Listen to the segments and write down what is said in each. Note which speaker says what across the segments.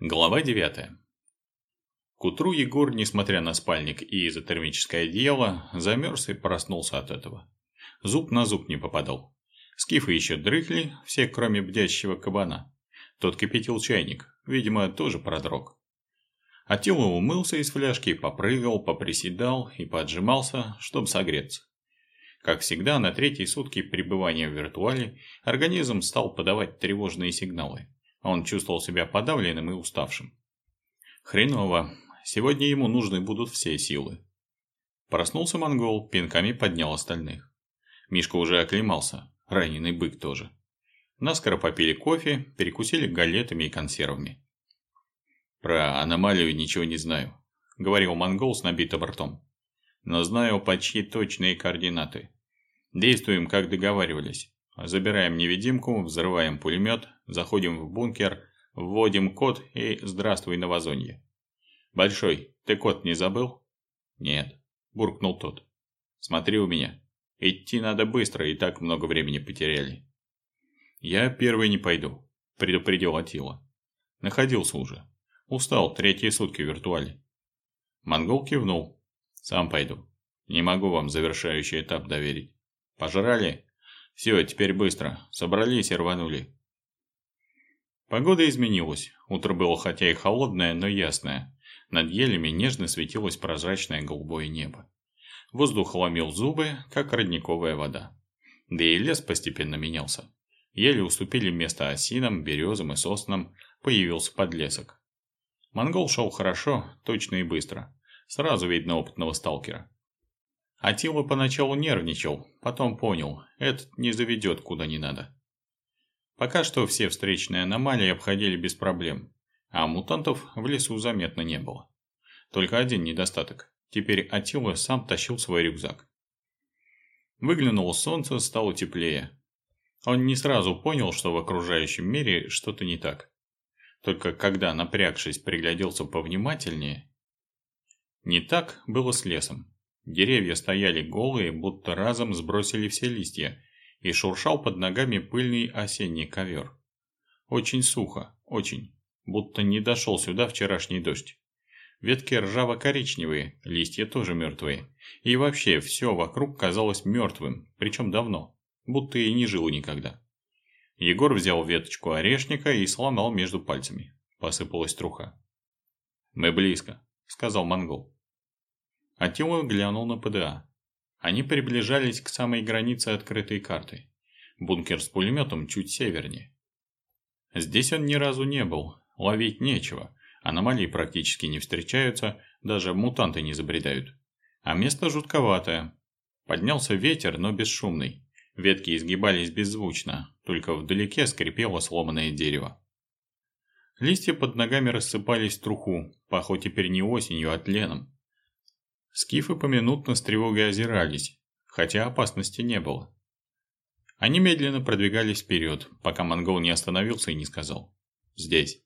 Speaker 1: Глава 9. К утру Егор, несмотря на спальник и изотермическое одеяло, замерз и проснулся от этого. Зуб на зуб не попадал. Скифы еще дрыхли, все кроме бдящего кабана. Тот кипятил чайник, видимо, тоже продрог. Атила умылся из фляжки, попрыгал, поприседал и поджимался, чтобы согреться. Как всегда, на третьи сутки пребывания в виртуале организм стал подавать тревожные сигналы. Он чувствовал себя подавленным и уставшим. Хреново. Сегодня ему нужны будут все силы. Проснулся монгол, пинками поднял остальных. Мишка уже оклемался, раненый бык тоже. Наскоро попили кофе, перекусили галетами и консервами. «Про аномалию ничего не знаю», — говорил монгол с набитым ртом. «Но знаю почти точные координаты. Действуем, как договаривались. Забираем невидимку, взрываем пулемет, заходим в бункер, вводим код и здравствуй, новозонье. Большой, ты код не забыл? Нет, буркнул тот. Смотри у меня. Идти надо быстро, и так много времени потеряли. Я первый не пойду, предупредил Атила. Находился уже. Устал, третьи сутки в виртуале. Монгол кивнул. Сам пойду. Не могу вам завершающий этап доверить. Пожрали? Все, теперь быстро. Собрались и рванули. Погода изменилась. Утро было хотя и холодное, но ясное. Над елями нежно светилось прозрачное голубое небо. Воздух ломил зубы, как родниковая вода. Да и лес постепенно менялся. Ели уступили место осинам, березам и соснам, появился подлесок. Монгол шел хорошо, точно и быстро. Сразу видно опытного сталкера. Атила поначалу нервничал, потом понял, этот не заведет куда не надо. Пока что все встречные аномалии обходили без проблем, а мутантов в лесу заметно не было. Только один недостаток. Теперь Атила сам тащил свой рюкзак. Выглянуло солнце, стало теплее. Он не сразу понял, что в окружающем мире что-то не так. Только когда, напрягшись, пригляделся повнимательнее, не так было с лесом. Деревья стояли голые, будто разом сбросили все листья, и шуршал под ногами пыльный осенний ковер. Очень сухо, очень, будто не дошел сюда вчерашний дождь. Ветки ржаво-коричневые, листья тоже мертвые. И вообще все вокруг казалось мертвым, причем давно, будто и не жило никогда. Егор взял веточку орешника и сломал между пальцами. Посыпалась труха. «Мы близко», — сказал монгол. Атила глянул на ПДА. Они приближались к самой границе открытой карты. Бункер с пулеметом чуть севернее. Здесь он ни разу не был, ловить нечего, аномалии практически не встречаются, даже мутанты не забредают. А место жутковатое. Поднялся ветер, но бесшумный. Ветки изгибались беззвучно, только вдалеке скрипело сломанное дерево. Листья под ногами рассыпались в труху, пахло теперь не осенью, а тленом. Скифы поминутно с тревогой озирались, хотя опасности не было. Они медленно продвигались вперед, пока монгол не остановился и не сказал «Здесь».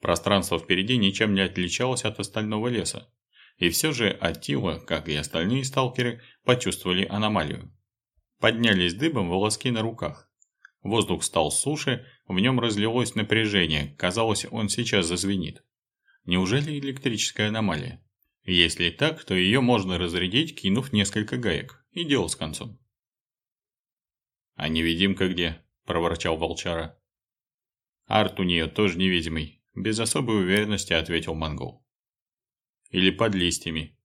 Speaker 1: Пространство впереди ничем не отличалось от остального леса, и все же Атила, как и остальные сталкеры, почувствовали аномалию. Поднялись дыбом волоски на руках. Воздух стал суше, в нем разлилось напряжение, казалось, он сейчас зазвенит. Неужели электрическая аномалия? Если так, то ее можно разрядить, кинув несколько гаек, и дело с концом. «А невидимка где?» – проворчал волчара. «Арт у нее тоже невидимый», – без особой уверенности ответил монгол. «Или под листьями».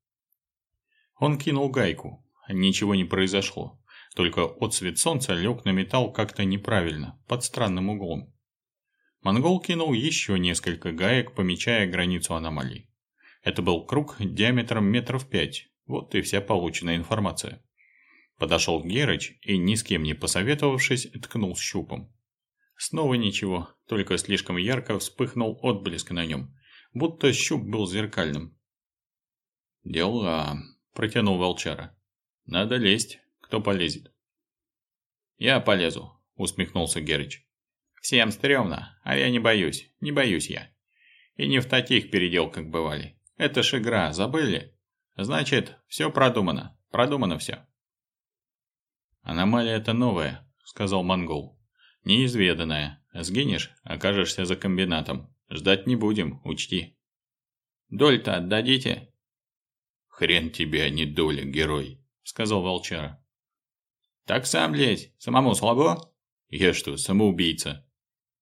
Speaker 1: Он кинул гайку. Ничего не произошло. Только отсвет солнца лег на металл как-то неправильно, под странным углом. Монгол кинул еще несколько гаек, помечая границу аномалии. Это был круг диаметром метров пять. Вот и вся полученная информация. Подошел Герыч и, ни с кем не посоветовавшись, ткнул щупом. Снова ничего, только слишком ярко вспыхнул отблеск на нем, будто щуп был зеркальным. «Дела», – протянул волчара. «Надо лезть, кто полезет». «Я полезу», – усмехнулся Герыч. «Всем стрёмно, а я не боюсь, не боюсь я. И не в таких переделках бывали. Это ж игра, забыли? Значит, все продумано. Продумано все. Аномалия это новая, сказал монгол. Неизведанная. Сгинешь, окажешься за комбинатом. Ждать не будем, учти. Доль-то отдадите? Хрен тебе, а не доля, герой, сказал волчара. Так сам лезь, самому слабо? Я что, самоубийца?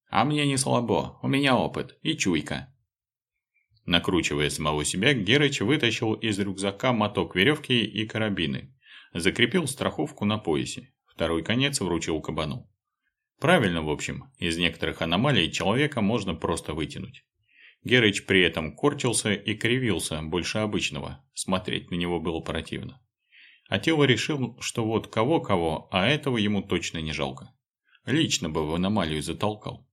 Speaker 1: А мне не слабо, у меня опыт и чуйка. Накручивая самого себя, Герыч вытащил из рюкзака моток веревки и карабины. Закрепил страховку на поясе. Второй конец вручил кабану. Правильно, в общем, из некоторых аномалий человека можно просто вытянуть. Герыч при этом корчился и кривился больше обычного, смотреть на него было противно. А тело решил, что вот кого-кого, а этого ему точно не жалко. Лично бы в аномалию затолкал.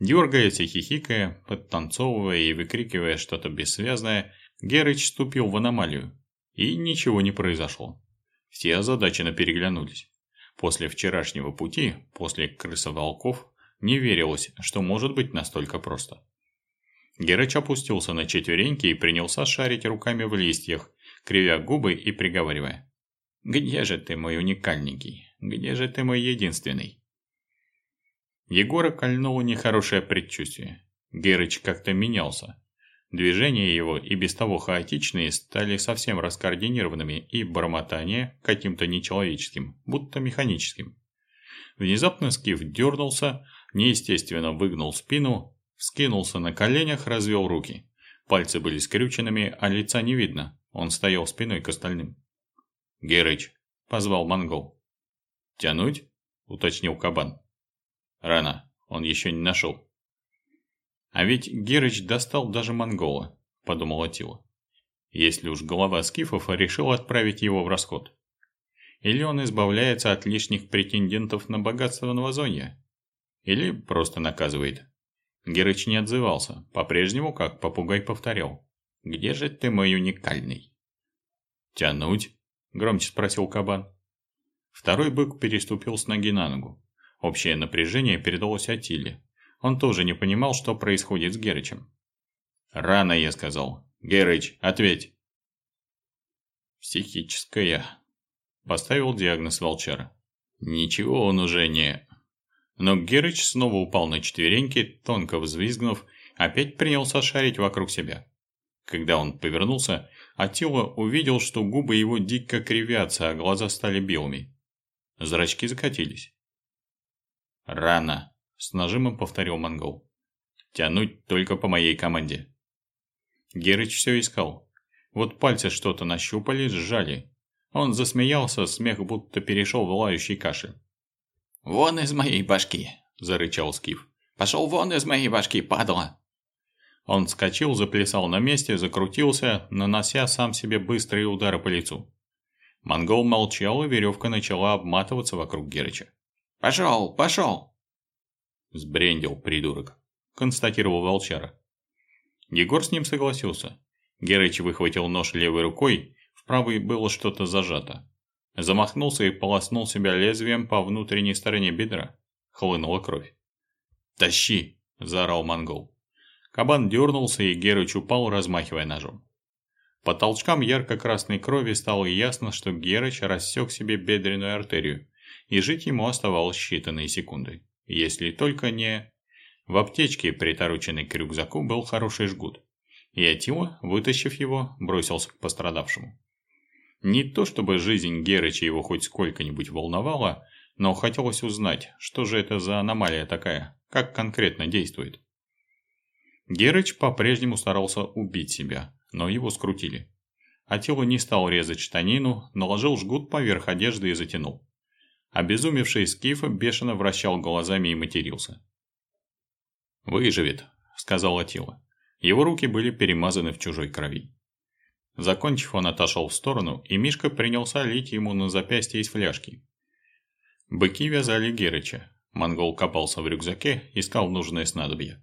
Speaker 1: Дергаясь и хихикая, подтанцовывая и выкрикивая что-то бессвязное, Герыч вступил в аномалию. И ничего не произошло. Все озадаченно переглянулись. После вчерашнего пути, после крысоволков, не верилось, что может быть настолько просто. Герыч опустился на четвереньки и принялся шарить руками в листьях, кривя губы и приговаривая. «Где же ты, мой уникальненький? Где же ты, мой единственный?» Егора кольнуло нехорошее предчувствие. Герыч как-то менялся. Движения его, и без того хаотичные, стали совсем раскоординированными и бормотание каким-то нечеловеческим, будто механическим. Внезапно Скиф дернулся, неестественно выгнул спину, вскинулся на коленях, развел руки. Пальцы были скрюченными, а лица не видно. Он стоял спиной к остальным. «Герыч», — позвал монгол. «Тянуть?» — уточнил кабан. Рано, он еще не нашел. А ведь Герыч достал даже монгола, подумал Атила. Если уж голова скифов решил отправить его в расход. Или он избавляется от лишних претендентов на богатство новозонья. Или просто наказывает. Герыч не отзывался, по-прежнему как попугай повторял. «Где же ты мой уникальный?» «Тянуть?» – громче спросил кабан. Второй бык переступил с ноги на ногу. Общее напряжение передалось Атиле. Он тоже не понимал, что происходит с Герычем. «Рано, я сказал. Герыч, ответь!» «Психическая», – поставил диагноз волчара. «Ничего он уже не...» Но Герыч снова упал на четвереньки, тонко взвизгнув, опять принялся шарить вокруг себя. Когда он повернулся, Атила увидел, что губы его дико кривятся, а глаза стали белыми. Зрачки закатились. «Рано», – с нажимом повторил монгол. «Тянуть только по моей команде». Герыч все искал. Вот пальцы что-то нащупали, сжали. Он засмеялся, смех будто перешел в лающий кашель.
Speaker 2: «Вон из моей башки!» – зарычал Скиф. «Пошел вон из моей башки, падла!»
Speaker 1: Он вскочил, заплясал на месте, закрутился, нанося сам себе быстрые удары по лицу. Монгол молчал, и веревка начала обматываться вокруг Герыча.
Speaker 2: «Пошел, пошел!»
Speaker 1: «Сбрендил, придурок», – констатировал волчара. Егор с ним согласился. Герыч выхватил нож левой рукой, в правой было что-то зажато. Замахнулся и полоснул себя лезвием по внутренней стороне бедра. Хлынула кровь. «Тащи!» – заорал монгол. Кабан дернулся, и Герыч упал, размахивая ножом. По толчкам ярко-красной крови стало ясно, что Герыч рассек себе бедренную артерию, и жить ему оставалось считанные секунды. Если только не... В аптечке, притороченной к рюкзаку, был хороший жгут. И Атила, вытащив его, бросился к пострадавшему. Не то чтобы жизнь Герыча его хоть сколько-нибудь волновала, но хотелось узнать, что же это за аномалия такая, как конкретно действует. Герыч по-прежнему старался убить себя, но его скрутили. Атила не стал резать штанину, наложил жгут поверх одежды и затянул. Обезумевший Скиф бешено вращал глазами и матерился. «Выживет», — сказал Атила. Его руки были перемазаны в чужой крови. Закончив, он отошел в сторону, и Мишка принялся лить ему на запястье из фляжки. Быки вязали Герыча. Монгол копался в рюкзаке, искал нужное снадобье.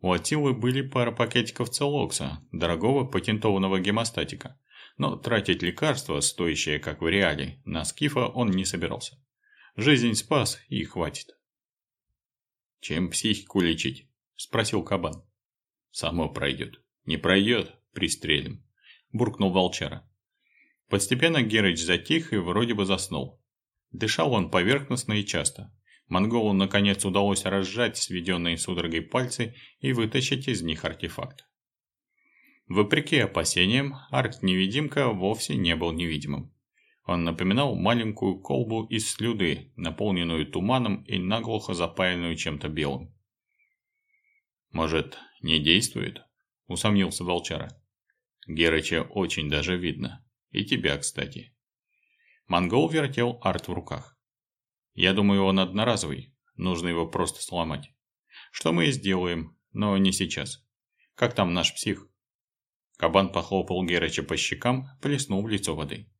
Speaker 1: У Атилы были пара пакетиков целокса, дорогого патентованного гемостатика. Но тратить лекарства, стоящие как в реале, на скифа он не собирался. Жизнь спас и хватит. «Чем психику лечить?» – спросил кабан. «Само пройдет. Не пройдет – пристрелим», – буркнул волчара. Постепенно Герыч затих и вроде бы заснул. Дышал он поверхностно и часто. Монголу наконец удалось разжать сведенные судорогой пальцы и вытащить из них артефакт. Вопреки опасениям, арт-невидимка вовсе не был невидимым. Он напоминал маленькую колбу из слюды, наполненную туманом и наглухо запаянную чем-то белым. «Может, не действует?» – усомнился волчара. «Герыча очень даже видно. И тебя, кстати». Монгол вертел арт в руках. «Я думаю, он одноразовый. Нужно его просто сломать. Что мы и сделаем, но не сейчас. Как там наш псих?» Кабан похлопал Герыча по щекам, плеснул в лицо воды.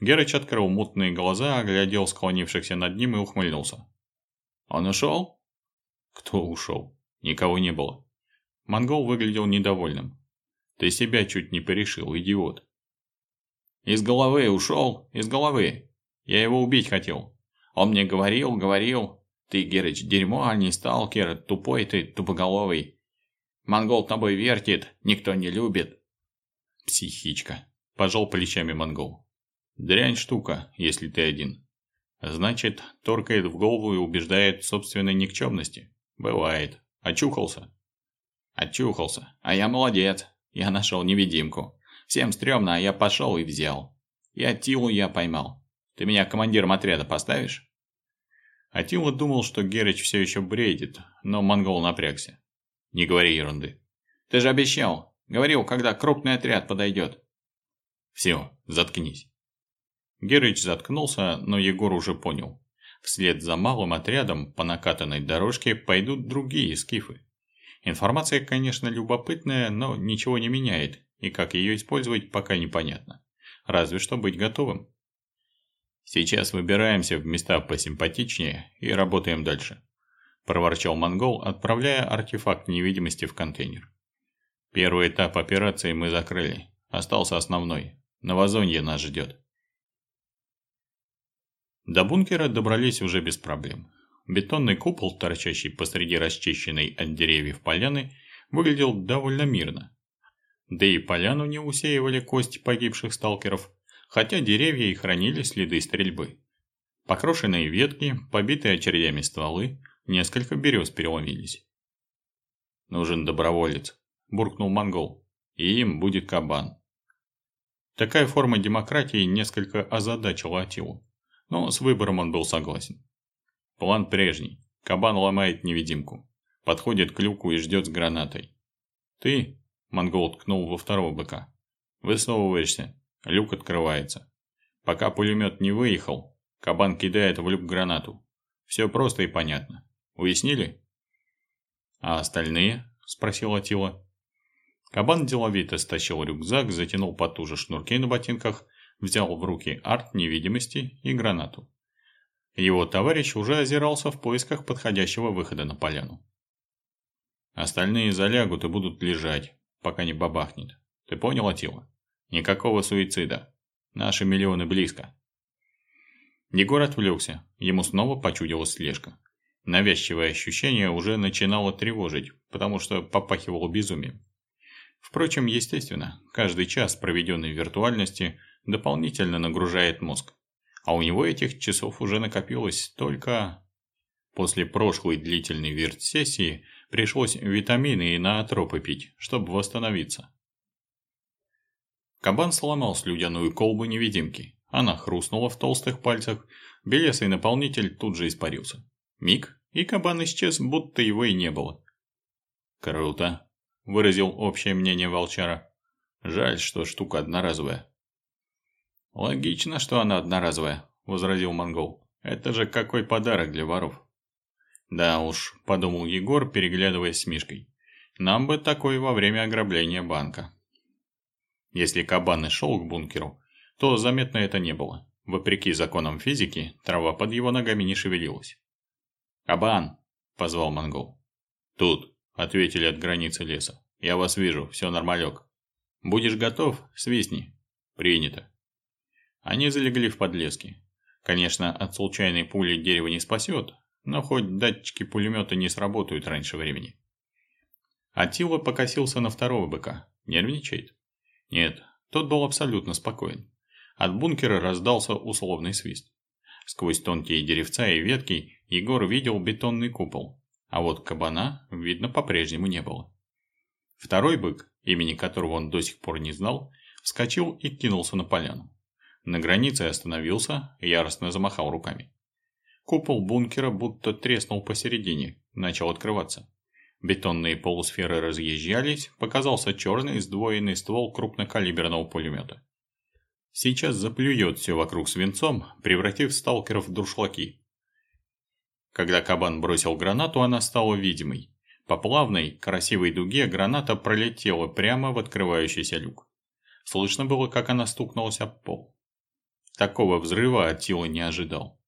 Speaker 1: Герыч открыл мутные глаза, оглядел склонившихся над ним и ухмыльнулся. «Он ушел?» «Кто ушел? Никого не было». Монгол выглядел недовольным. «Ты себя чуть не порешил, идиот». «Из головы ушел, из головы. Я его убить хотел. Он мне говорил, говорил. Ты, Герыч, дерьмо, а не сталкер, тупой ты, тупоголовый. Монгол тобой вертит, никто не любит». «Психичка», – пожал плечами монгол. Дрянь штука, если ты один. Значит, торкает в голову и убеждает в собственной никчемности. Бывает. Очухался? Очухался. А я молодец. Я нашел невидимку. Всем стрёмно, а я пошел и взял. И Атилу я поймал. Ты меня командиром отряда поставишь? Атила думал, что Герыч все еще бредит, но монгол напрягся. Не говори ерунды. Ты же обещал. Говорил, когда крупный отряд подойдет. Все, заткнись. Герыч заткнулся, но Егор уже понял. Вслед за малым отрядом по накатанной дорожке пойдут другие скифы. Информация, конечно, любопытная, но ничего не меняет, и как ее использовать пока непонятно. Разве что быть готовым. Сейчас выбираемся в места посимпатичнее и работаем дальше. Проворчал монгол, отправляя артефакт невидимости в контейнер. Первый этап операции мы закрыли. Остался основной. Новозонье нас ждет. До бункера добрались уже без проблем. Бетонный купол, торчащий посреди расчищенной от деревьев поляны, выглядел довольно мирно. Да и поляну не усеивали кости погибших сталкеров, хотя деревья и хранили следы стрельбы. Покрошенные ветки, побитые очередями стволы, несколько берез переломились. «Нужен доброволец», – буркнул монгол, – «и им будет кабан». Такая форма демократии несколько озадачила Атилу но с выбором он был согласен. План прежний. Кабан ломает невидимку. Подходит к люку и ждет с гранатой. «Ты?» – монгол ткнул во второго быка. «Высовываешься. Люк открывается. Пока пулемет не выехал, кабан кидает в люк гранату. Все просто и понятно. Уяснили?» «А остальные?» – спросил Атила. Кабан деловито стащил рюкзак, затянул потуже шнурки на ботинках взял в руки арт невидимости и гранату. Его товарищ уже озирался в поисках подходящего выхода на поляну. Остальные залягут и будут лежать, пока не бабахнет. Ты понял, Атила? Никакого суицида. Наши миллионы близко. Егор отвлекся, ему снова почудилась слежка. Навязчивое ощущение уже начинало тревожить, потому что попахивало безумием. Впрочем, естественно, каждый час, проведенный в виртуальности, дополнительно нагружает мозг. А у него этих часов уже накопилось только... После прошлой длительной вирт-сессии пришлось витамины и наотропы пить, чтобы восстановиться. Кабан сломал слюдяную колбу невидимки. Она хрустнула в толстых пальцах, белесый наполнитель тут же испарился. Миг, и кабан исчез, будто его и не было. «Круто», – выразил общее мнение волчара. «Жаль, что штука одноразовая». «Логично, что она одноразовая», – возразил монгол. «Это же какой подарок для воров». «Да уж», – подумал Егор, переглядываясь с Мишкой. «Нам бы такой во время ограбления банка». Если кабан и шел к бункеру, то заметно это не было. Вопреки законам физики, трава под его ногами не шевелилась. «Кабан!» – позвал монгол. «Тут», – ответили от границы леса. «Я вас вижу, все нормалек. Будешь готов? Свистни». «Принято». Они залегли в подлеске. Конечно, от случайной пули дерево не спасет, но хоть датчики пулемета не сработают раньше времени. Атила покосился на второго быка. Нервничает? Нет, тот был абсолютно спокоен. От бункера раздался условный свист. Сквозь тонкие деревца и ветки Егор видел бетонный купол, а вот кабана, видно, по-прежнему не было. Второй бык, имени которого он до сих пор не знал, вскочил и кинулся на поляну. На границе остановился, яростно замахал руками. Купол бункера будто треснул посередине, начал открываться. Бетонные полусферы разъезжались, показался черный сдвоенный ствол крупнокалиберного пулемета. Сейчас заплюет все вокруг свинцом, превратив сталкеров в дуршлаки. Когда кабан бросил гранату, она стала видимой. По плавной, красивой дуге граната пролетела прямо в открывающийся люк. Слышно было, как она стукнулась об пол. Такого взрыва Аттила не ожидал.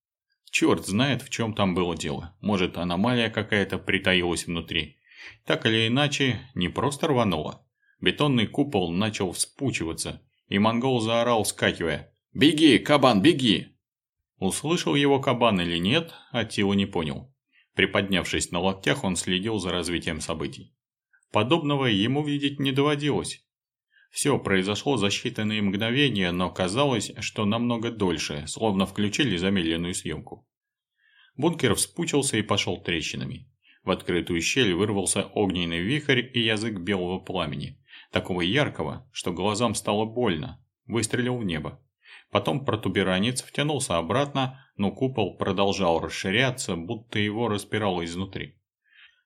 Speaker 1: Черт знает, в чем там было дело. Может, аномалия какая-то притаилась внутри. Так или иначе, не просто рвануло. Бетонный купол начал вспучиваться, и монгол заорал, вскакивая. «Беги, кабан, беги!» Услышал его кабан или нет, Аттила не понял. Приподнявшись на локтях, он следил за развитием событий. Подобного ему видеть не доводилось. Все произошло за считанные мгновения, но казалось, что намного дольше, словно включили замедленную съемку. Бункер вспучился и пошел трещинами. В открытую щель вырвался огненный вихрь и язык белого пламени, такого яркого, что глазам стало больно, выстрелил в небо. Потом протуберанец втянулся обратно, но купол продолжал расширяться, будто его распирало изнутри.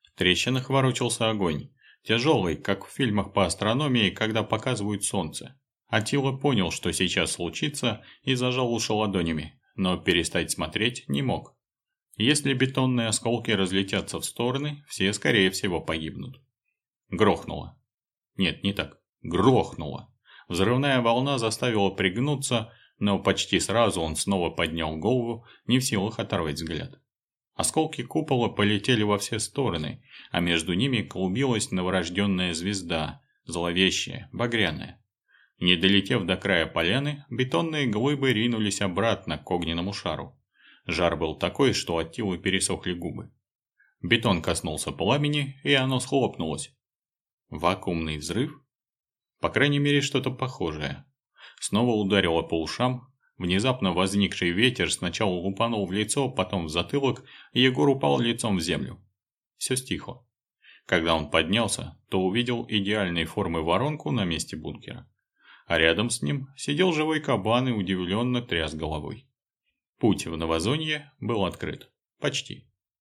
Speaker 1: В трещинах ворочался огонь, Тяжелый, как в фильмах по астрономии, когда показывают солнце. Атила понял, что сейчас случится, и зажал уши ладонями, но перестать смотреть не мог. Если бетонные осколки разлетятся в стороны, все, скорее всего, погибнут. Грохнуло. Нет, не так. Грохнуло. Взрывная волна заставила пригнуться, но почти сразу он снова поднял голову, не в силах оторвать взгляд. Осколки купола полетели во все стороны, а между ними клубилась новорожденная звезда, зловещая, багряная. Не долетев до края поляны, бетонные глыбы ринулись обратно к огненному шару. Жар был такой, что от Тилы пересохли губы. Бетон коснулся пламени, и оно схлопнулось. Вакуумный взрыв? По крайней мере, что-то похожее. Снова ударило по ушам, Внезапно возникший ветер сначала лупанул в лицо, потом в затылок, и Егор упал лицом в землю. Все стихло. Когда он поднялся, то увидел идеальной формы воронку на месте бункера. А рядом с ним сидел живой кабан и удивленно тряс головой. Путь в Новозонье был открыт. Почти.